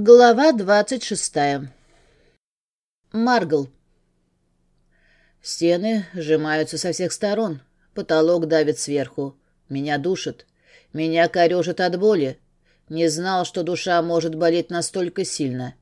Глава двадцать шестая. Маргл. Стены сжимаются со всех сторон. Потолок давит сверху. Меня душит. Меня корежит от боли. Не знал, что душа может болеть настолько сильно.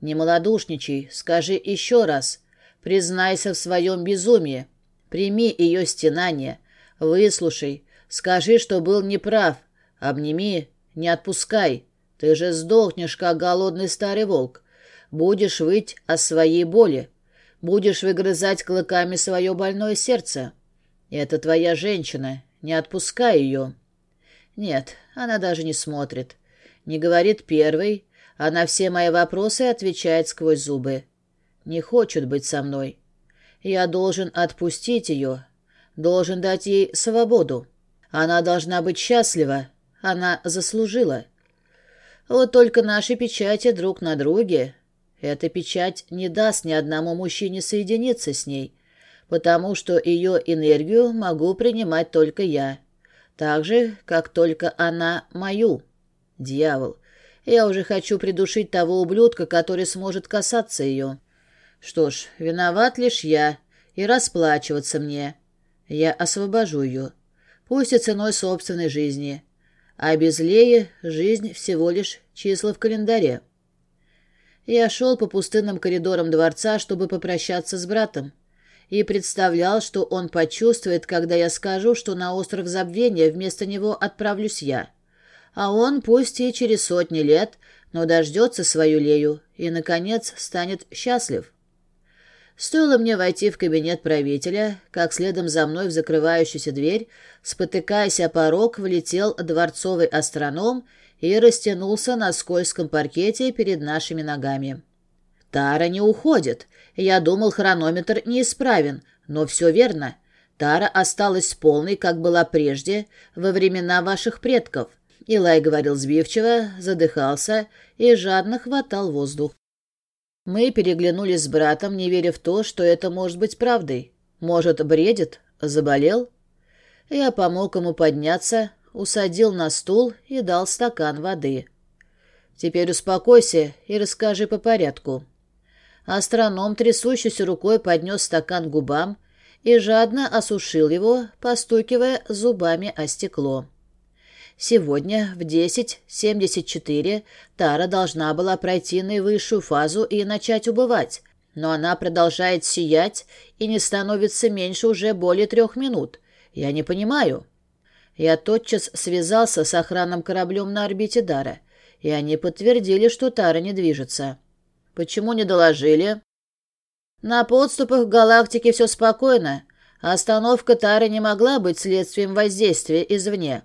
Не малодушничай, скажи еще раз. Признайся в своем безумии. Прими ее стенание. Выслушай. Скажи, что был неправ. Обними. Не отпускай. Ты же сдохнешь, как голодный старый волк. Будешь выть о своей боли. Будешь выгрызать клыками свое больное сердце. Это твоя женщина. Не отпускай ее. Нет, она даже не смотрит. Не говорит первой, а на все мои вопросы отвечает сквозь зубы. Не хочет быть со мной. Я должен отпустить ее. Должен дать ей свободу. Она должна быть счастлива. Она заслужила. Вот только наши печати друг на друге. Эта печать не даст ни одному мужчине соединиться с ней, потому что ее энергию могу принимать только я. Так же, как только она мою. Дьявол, я уже хочу придушить того ублюдка, который сможет касаться ее. Что ж, виноват лишь я, и расплачиваться мне. Я освобожу ее. Пусть и ценой собственной жизни а без Леи жизнь всего лишь числа в календаре. Я шел по пустынным коридорам дворца, чтобы попрощаться с братом, и представлял, что он почувствует, когда я скажу, что на остров забвения вместо него отправлюсь я. А он, пусть и через сотни лет, но дождется свою Лею и, наконец, станет счастлив. Стоило мне войти в кабинет правителя, как следом за мной в закрывающуюся дверь, спотыкаясь о порог, влетел дворцовый астроном и растянулся на скользком паркете перед нашими ногами. «Тара не уходит. Я думал, хронометр неисправен, но все верно. Тара осталась полной, как была прежде, во времена ваших предков». Илай говорил сбивчиво, задыхался и жадно хватал воздух. Мы переглянулись с братом, не веря в то, что это может быть правдой. Может, бредит? Заболел? Я помог ему подняться, усадил на стул и дал стакан воды. «Теперь успокойся и расскажи по порядку». Астроном трясущейся рукой поднес стакан к губам и жадно осушил его, постукивая зубами о стекло. Сегодня в 10.74 Тара должна была пройти наивысшую фазу и начать убывать, но она продолжает сиять и не становится меньше уже более трех минут. Я не понимаю. Я тотчас связался с охранным кораблем на орбите Дара, и они подтвердили, что Тара не движется. Почему не доложили? На подступах к галактике все спокойно. Остановка Тары не могла быть следствием воздействия извне.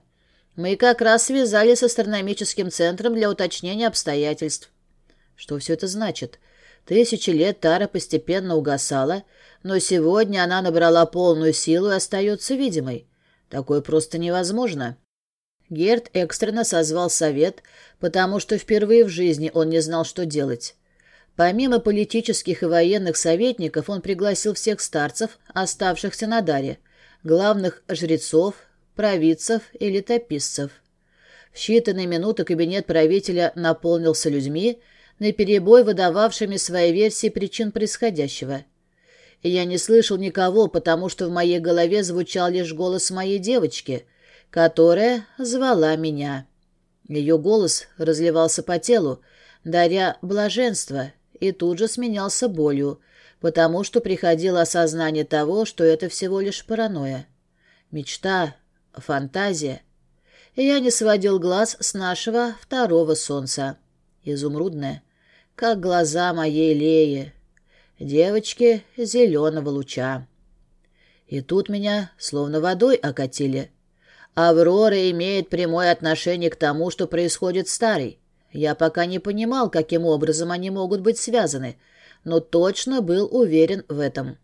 Мы как раз связали с астрономическим центром для уточнения обстоятельств. Что все это значит? Тысячи лет Тара постепенно угасала, но сегодня она набрала полную силу и остается видимой. Такое просто невозможно. Герд экстренно созвал совет, потому что впервые в жизни он не знал, что делать. Помимо политических и военных советников, он пригласил всех старцев, оставшихся на Даре, главных жрецов, провидцев и летописцев. В считанные минуты кабинет правителя наполнился людьми, наперебой выдававшими свои версии причин происходящего. И я не слышал никого, потому что в моей голове звучал лишь голос моей девочки, которая звала меня. Ее голос разливался по телу, даря блаженство, и тут же сменялся болью, потому что приходило осознание того, что это всего лишь паранойя. Мечта, Фантазия. Я не сводил глаз с нашего второго солнца. Изумрудное, как глаза моей Леи. Девочки зеленого луча. И тут меня словно водой окатили. Аврора имеет прямое отношение к тому, что происходит с Старой. Я пока не понимал, каким образом они могут быть связаны, но точно был уверен в этом.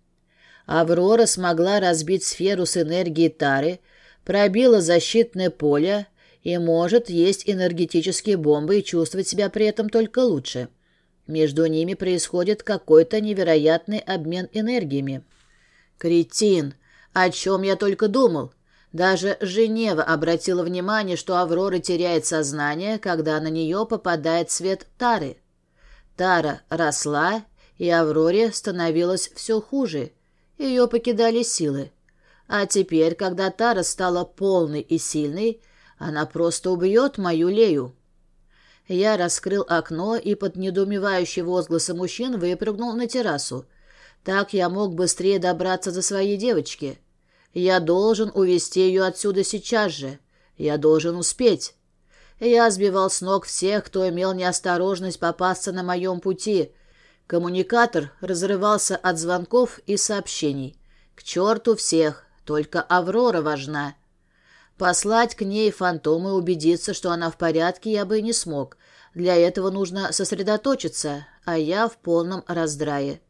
Аврора смогла разбить сферу с энергией Тары, пробила защитное поле и может есть энергетические бомбы и чувствовать себя при этом только лучше. Между ними происходит какой-то невероятный обмен энергиями. Кретин! О чем я только думал! Даже Женева обратила внимание, что Аврора теряет сознание, когда на нее попадает свет Тары. Тара росла, и Авроре становилось все хуже. Ее покидали силы. А теперь, когда Тара стала полной и сильной, она просто убьет мою Лею. Я раскрыл окно и под недоумевающие возгласы мужчин выпрыгнул на террасу. Так я мог быстрее добраться до своей девочки. Я должен увести ее отсюда сейчас же. Я должен успеть. Я сбивал с ног всех, кто имел неосторожность попасться на моем пути. Коммуникатор разрывался от звонков и сообщений. К черту всех, только Аврора важна. Послать к ней фантом и убедиться, что она в порядке, я бы и не смог. Для этого нужно сосредоточиться, а я в полном раздрае.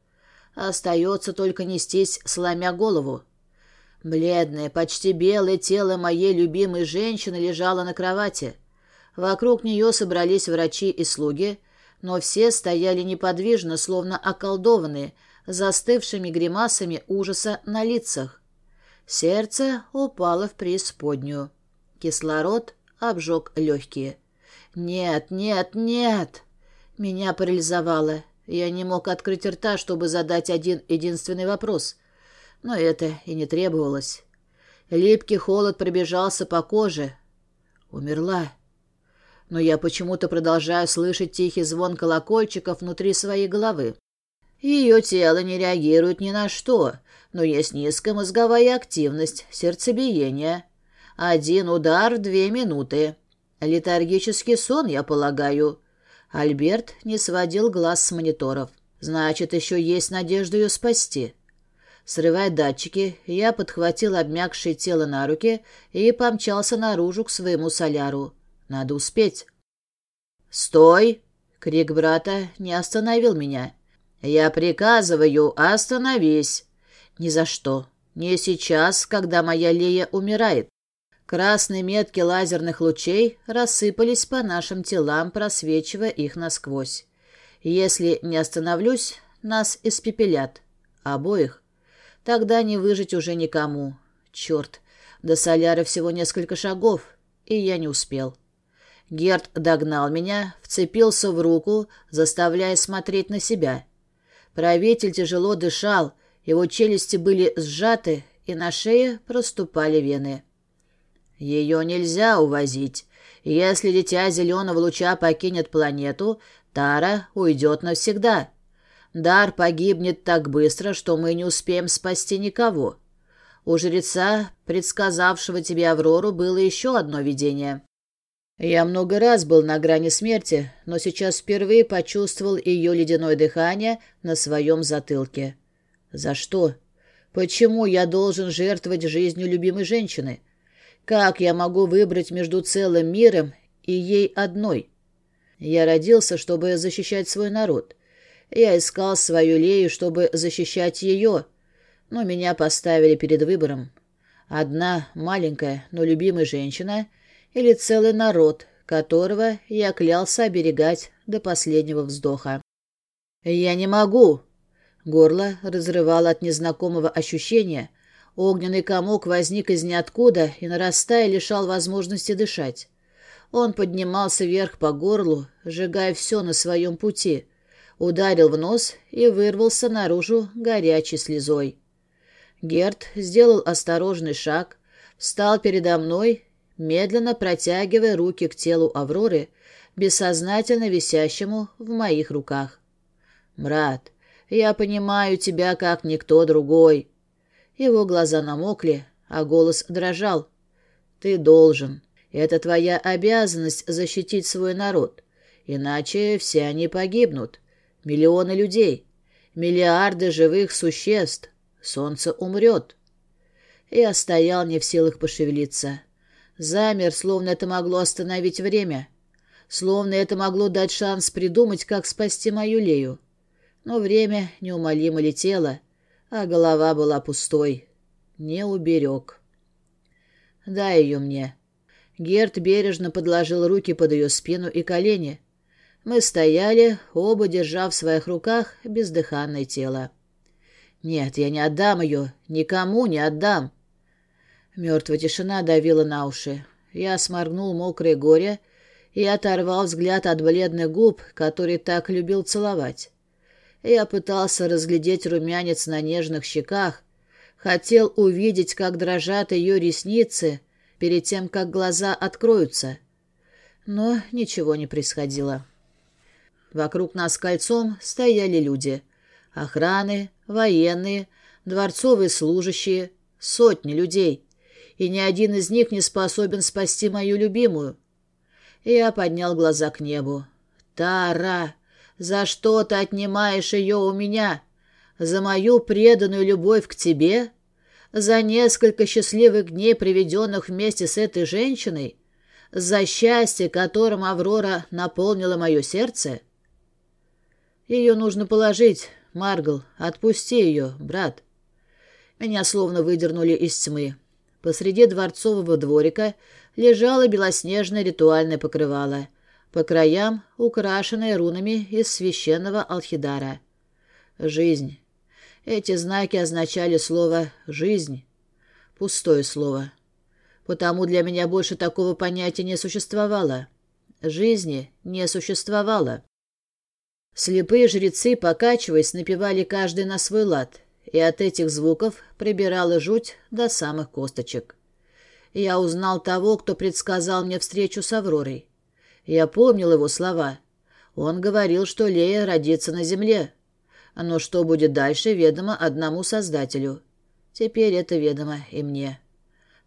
Остается только нестись, сломя голову. Бледное, почти белое тело моей любимой женщины лежало на кровати. Вокруг нее собрались врачи и слуги, но все стояли неподвижно, словно околдованные, застывшими гримасами ужаса на лицах. Сердце упало в преисподнюю. Кислород обжег легкие. «Нет, нет, нет!» Меня парализовало. Я не мог открыть рта, чтобы задать один единственный вопрос но это и не требовалось. Липкий холод пробежался по коже. Умерла. Но я почему-то продолжаю слышать тихий звон колокольчиков внутри своей головы. Ее тело не реагирует ни на что, но есть низкая мозговая активность, сердцебиение. Один удар в две минуты. Летаргический сон, я полагаю. Альберт не сводил глаз с мониторов. Значит, еще есть надежда ее спасти. Срывая датчики, я подхватил обмякшее тело на руки и помчался наружу к своему соляру. Надо успеть. «Стой!» — крик брата не остановил меня. «Я приказываю, остановись!» «Ни за что. Не сейчас, когда моя Лея умирает». Красные метки лазерных лучей рассыпались по нашим телам, просвечивая их насквозь. Если не остановлюсь, нас испепелят. Обоих. Тогда не выжить уже никому. Черт, до соляра всего несколько шагов, и я не успел. Герд догнал меня, вцепился в руку, заставляя смотреть на себя. Правитель тяжело дышал, его челюсти были сжаты, и на шее проступали вены. Ее нельзя увозить. Если дитя зеленого луча покинет планету, Тара уйдет навсегда. Дар погибнет так быстро, что мы не успеем спасти никого. У жреца, предсказавшего тебе Аврору, было еще одно видение. Я много раз был на грани смерти, но сейчас впервые почувствовал ее ледяное дыхание на своем затылке. За что? Почему я должен жертвовать жизнью любимой женщины? Как я могу выбрать между целым миром и ей одной? Я родился, чтобы защищать свой народ. Я искал свою Лею, чтобы защищать ее, но меня поставили перед выбором. Одна маленькая, но любимая женщина или целый народ, которого я клялся оберегать до последнего вздоха. «Я не могу!» Горло разрывало от незнакомого ощущения. Огненный комок возник из ниоткуда и, нарастая, лишал возможности дышать. Он поднимался вверх по горлу, сжигая все на своем пути — ударил в нос и вырвался наружу горячей слезой. Герт сделал осторожный шаг, встал передо мной, медленно протягивая руки к телу Авроры, бессознательно висящему в моих руках. «Брат, я понимаю тебя, как никто другой». Его глаза намокли, а голос дрожал. «Ты должен. Это твоя обязанность защитить свой народ, иначе все они погибнут. Миллионы людей, миллиарды живых существ. Солнце умрет. Я стоял не в силах пошевелиться. Замер, словно это могло остановить время. Словно это могло дать шанс придумать, как спасти мою Лею. Но время неумолимо летело, а голова была пустой. Не уберег. «Дай ее мне». Герт бережно подложил руки под ее спину и колени. Мы стояли, оба держа в своих руках бездыханное тело. «Нет, я не отдам ее, никому не отдам». Мертвая тишина давила на уши. Я сморгнул мокрое горе и оторвал взгляд от бледных губ, которые так любил целовать. Я пытался разглядеть румянец на нежных щеках, хотел увидеть, как дрожат ее ресницы перед тем, как глаза откроются. Но ничего не происходило. Вокруг нас кольцом стояли люди. Охраны, военные, дворцовые служащие, сотни людей. И ни один из них не способен спасти мою любимую. Я поднял глаза к небу. «Тара, за что ты отнимаешь ее у меня? За мою преданную любовь к тебе? За несколько счастливых дней, проведенных вместе с этой женщиной? За счастье, которым Аврора наполнила мое сердце?» «Ее нужно положить, Маргл. Отпусти ее, брат». Меня словно выдернули из тьмы. Посреди дворцового дворика лежало белоснежное ритуальное покрывало, по краям украшенное рунами из священного алхидара. Жизнь. Эти знаки означали слово «жизнь». Пустое слово. Потому для меня больше такого понятия не существовало. Жизни не существовало. Слепые жрецы, покачиваясь, напевали каждый на свой лад, и от этих звуков прибирала жуть до самых косточек. Я узнал того, кто предсказал мне встречу с Авророй. Я помнил его слова. Он говорил, что Лея родится на земле. Но что будет дальше, ведомо одному Создателю. Теперь это ведомо и мне.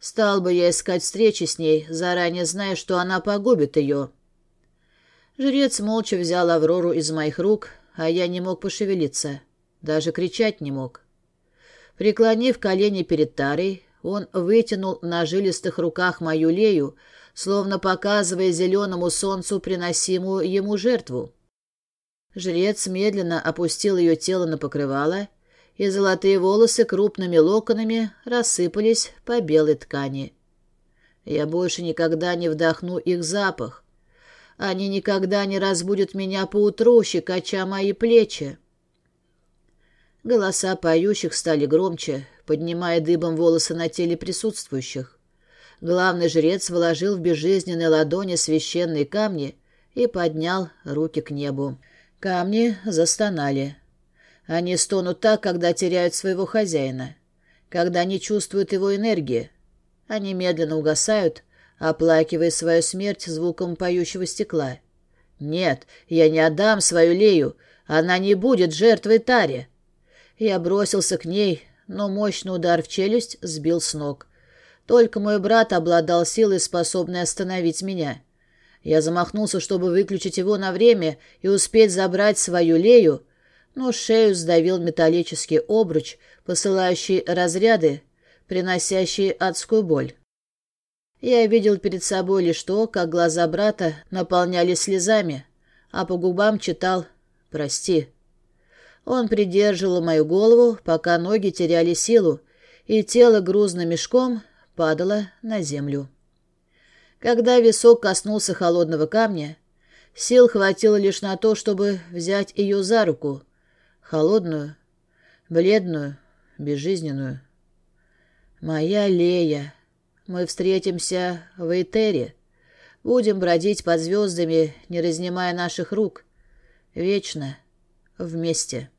Стал бы я искать встречи с ней, заранее зная, что она погубит ее. Жрец молча взял Аврору из моих рук, а я не мог пошевелиться. Даже кричать не мог. Преклонив колени перед Тарой, он вытянул на жилистых руках мою лею, словно показывая зеленому солнцу приносимую ему жертву. Жрец медленно опустил ее тело на покрывало, и золотые волосы крупными локонами рассыпались по белой ткани. Я больше никогда не вдохну их запах. Они никогда не разбудят меня поутру, щекоча мои плечи. Голоса поющих стали громче, поднимая дыбом волосы на теле присутствующих. Главный жрец вложил в безжизненные ладони священные камни и поднял руки к небу. Камни застонали. Они стонут так, когда теряют своего хозяина, когда не чувствуют его энергии. Они медленно угасают, оплакивая свою смерть звуком поющего стекла. «Нет, я не отдам свою Лею. Она не будет жертвой Таре. Я бросился к ней, но мощный удар в челюсть сбил с ног. Только мой брат обладал силой, способной остановить меня. Я замахнулся, чтобы выключить его на время и успеть забрать свою лею, но шею сдавил металлический обруч, посылающий разряды, приносящие адскую боль. Я видел перед собой лишь то, как глаза брата наполнялись слезами, а по губам читал «Прости». Он придерживал мою голову, пока ноги теряли силу, и тело грузным мешком падало на землю. Когда висок коснулся холодного камня, сил хватило лишь на то, чтобы взять ее за руку, холодную, бледную, безжизненную. «Моя Лея, мы встретимся в Этере, будем бродить под звездами, не разнимая наших рук, вечно, вместе».